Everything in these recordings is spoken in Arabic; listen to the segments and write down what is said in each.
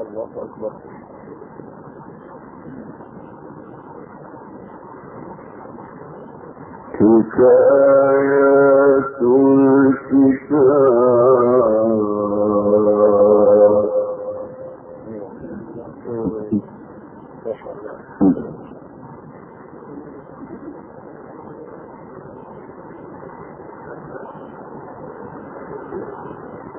الله أكبر تلك آيات الكتاب.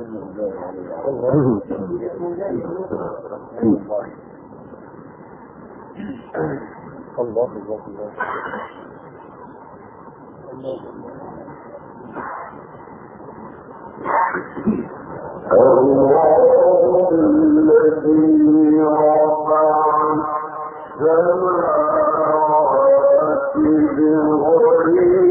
الله. الله الله الله الذي رفع السماوات بغير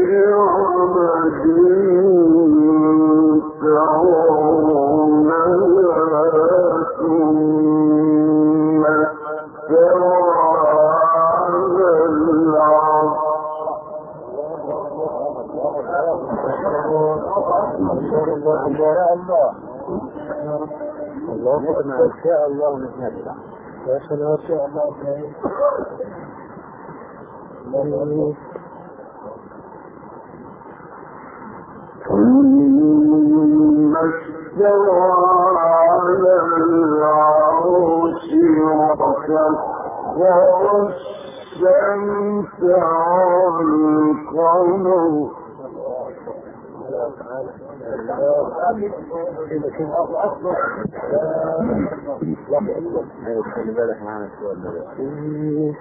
الله. الله الله شاء الله نتنبع يا سلام شاء الله الله ثم استوى على العرش وسخر الشمس والقمر خلي بالك معانا السؤال ده كل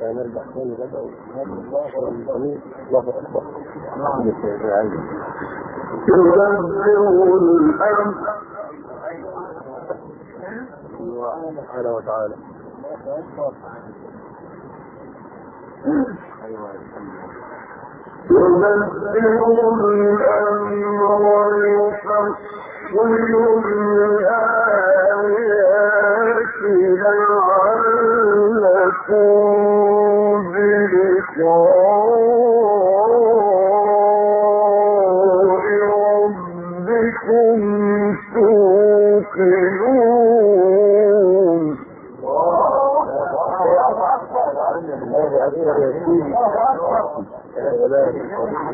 تاني بدأوا الله الأمر سبحانه وتعالى الأمر ويفصل الآيات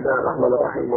الرحمن الرحيم